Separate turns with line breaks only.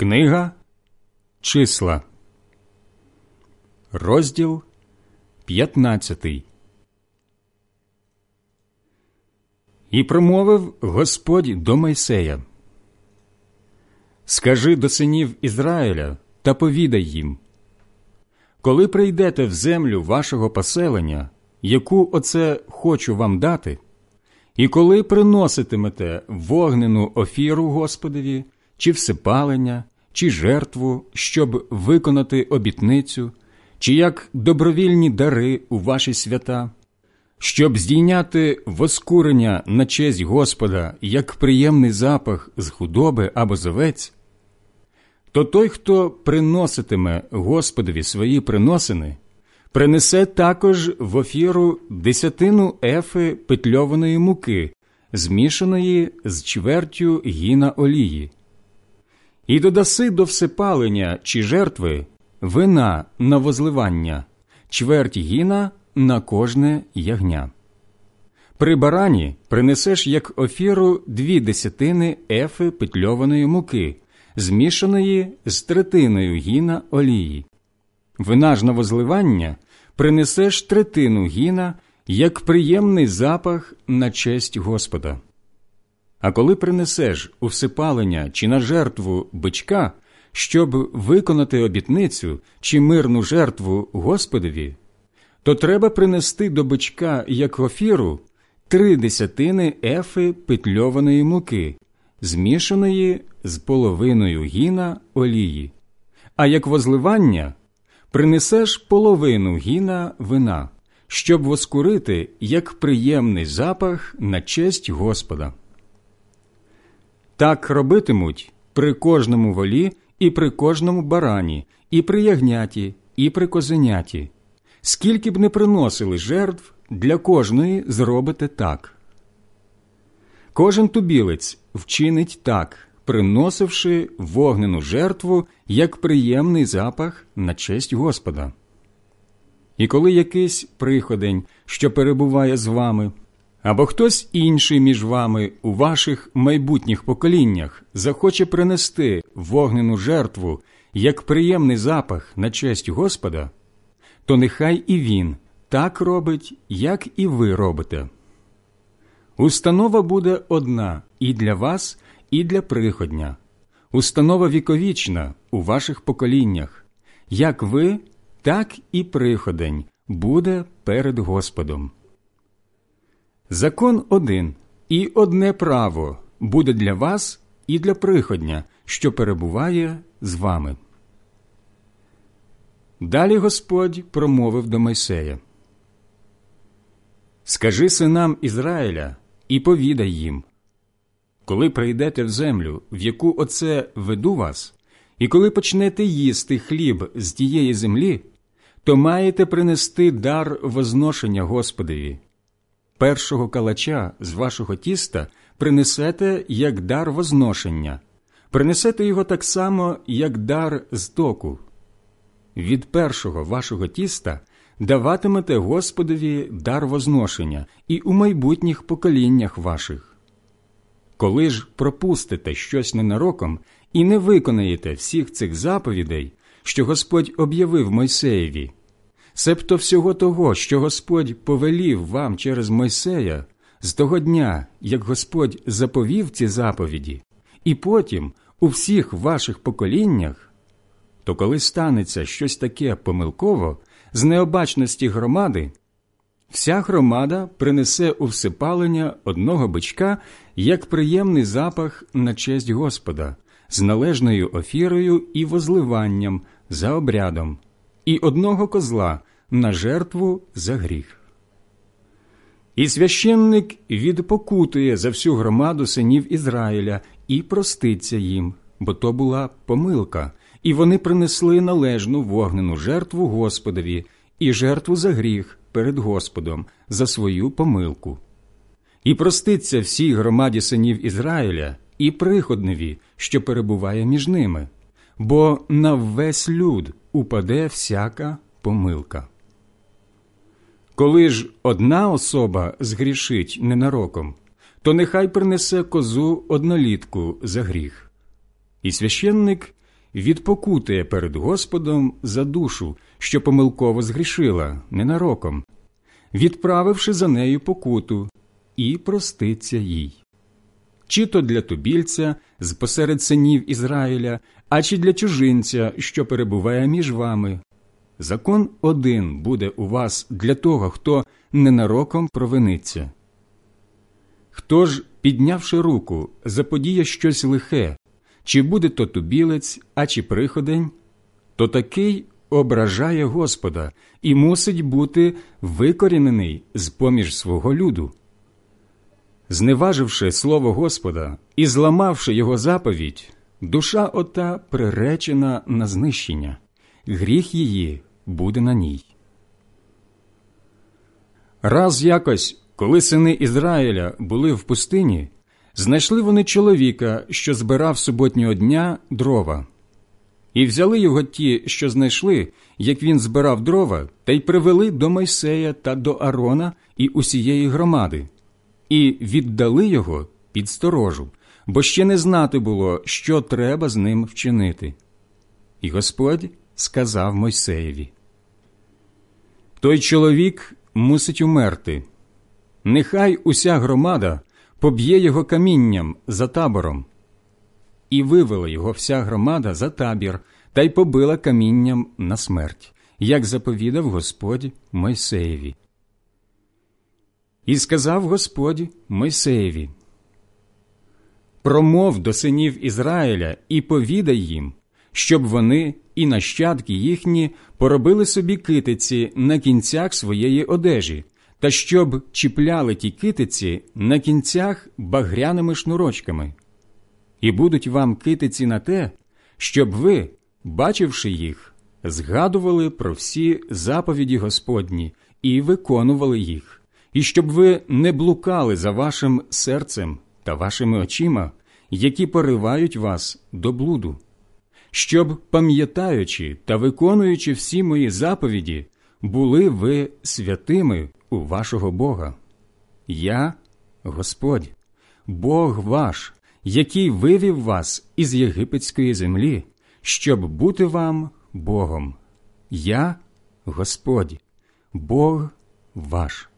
Книга. Числа, розділ 15 І промовив Господь до Мойсея. Скажи до синів Ізраїля та повідай їм. Коли прийдете в землю вашого поселення, яку оце хочу вам дати, і коли приноситимете вогнену офіру Господові, чи всипалення, чи жертву, щоб виконати обітницю, чи як добровільні дари у ваші свята, щоб здійняти воскурення на честь Господа як приємний запах з худоби або з то той, хто приноситиме Господові свої приносини, принесе також в офіру десятину ефи петльованої муки, змішаної з чвертю гіна олії, і додаси до всепалення чи жертви вина на возливання, чверть гіна на кожне ягня. При барані принесеш як офіру дві десятини ефи петльованої муки, змішаної з третиною гіна олії. Вина ж на возливання принесеш третину гіна як приємний запах на честь Господа. А коли принесеш у всипалення чи на жертву бичка, щоб виконати обітницю чи мирну жертву Господові, то треба принести до бичка як офіру три десятини ефи петльованої муки, змішаної з половиною гіна олії, а як возливання принесеш половину гіна вина, щоб воскурити як приємний запах на честь Господа. Так робитимуть при кожному волі і при кожному барані, і при ягняті, і при козеняті. Скільки б не приносили жертв, для кожної зробите так. Кожен тубілець вчинить так, приносивши вогнену жертву як приємний запах на честь Господа. І коли якийсь приходень, що перебуває з вами, або хтось інший між вами у ваших майбутніх поколіннях захоче принести вогнену жертву як приємний запах на честь Господа, то нехай і він так робить, як і ви робите. Установа буде одна і для вас, і для приходня, установа віковічна у ваших поколіннях, як ви, так і приходень буде перед Господом. Закон один і одне право буде для вас і для приходня, що перебуває з вами. Далі Господь промовив до Мойсея Скажи синам Ізраїля і повідай їм коли прийдете в землю, в яку оце веду вас, і коли почнете їсти хліб з тієї землі, то маєте принести дар возношення Господові. Першого калача з вашого тіста принесете як дар возношення, принесете його так само, як дар з току. Від першого вашого тіста даватимете Господові дар возношення і у майбутніх поколіннях ваших. Коли ж пропустите щось ненароком і не виконаєте всіх цих заповідей, що Господь об'явив Мойсеєві, себто всього того, що Господь повелів вам через Мойсея, з того дня, як Господь заповів ці заповіді, і потім у всіх ваших поколіннях, то коли станеться щось таке помилково з необачності громади, Вся громада принесе у всипалення одного бичка як приємний запах на честь Господа з належною офірою і возливанням за обрядом, і одного козла на жертву за гріх. І священник відпокутує за всю громаду синів Ізраїля і проститься їм, бо то була помилка, і вони принесли належну вогнену жертву Господові і жертву за гріх перед Господом за свою помилку. І проститься всій громаді синів Ізраїля і приходневі, що перебуває між ними, бо на весь люд упаде всяка помилка. Коли ж одна особа згрішить ненароком, то нехай принесе козу однолітку за гріх, і священник відпокутує перед Господом за душу, що помилково згрішила ненароком, відправивши за нею покуту, і проститься їй. Чи то для тубільця з посеред синів Ізраїля, а чи для чужинця, що перебуває між вами. Закон один буде у вас для того, хто ненароком провиниться. Хто ж, піднявши руку, заподіє щось лихе, чи буде то тубілець, а чи приходень, то такий ображає Господа і мусить бути викорінений з поміж свого люду. Зневаживши слово Господа і зламавши його заповідь, душа ота приречена на знищення, гріх її буде на ній. Раз якось, коли сини Ізраїля були в пустині, знайшли вони чоловіка, що збирав суботнього дня дрова. І взяли його ті, що знайшли, як він збирав дрова, та й привели до Мойсея та до Арона і усієї громади, і віддали його під сторожу, бо ще не знати було, що треба з ним вчинити. І Господь сказав Мойсеєві: Той чоловік мусить умерти. Нехай уся громада поб'є його камінням за табором. І вивела його вся громада за табір та й побила камінням на смерть, як заповідав Господь Мойсеєві. І сказав Господь Мойсеєві: Промов до синів Ізраїля і повідай їм, щоб вони і нащадки їхні поробили собі китиці на кінцях своєї одежі, та щоб чіпляли ті китиці на кінцях багряними шнурочками. І будуть вам китиці на те, щоб ви, бачивши їх, згадували про всі заповіді Господні і виконували їх, і щоб ви не блукали за вашим серцем та вашими очима, які поривають вас до блуду щоб, пам'ятаючи та виконуючи всі мої заповіді, були ви святими у вашого Бога. Я Господь, Бог ваш, який вивів вас із єгипетської землі, щоб бути вам Богом. Я Господь, Бог ваш.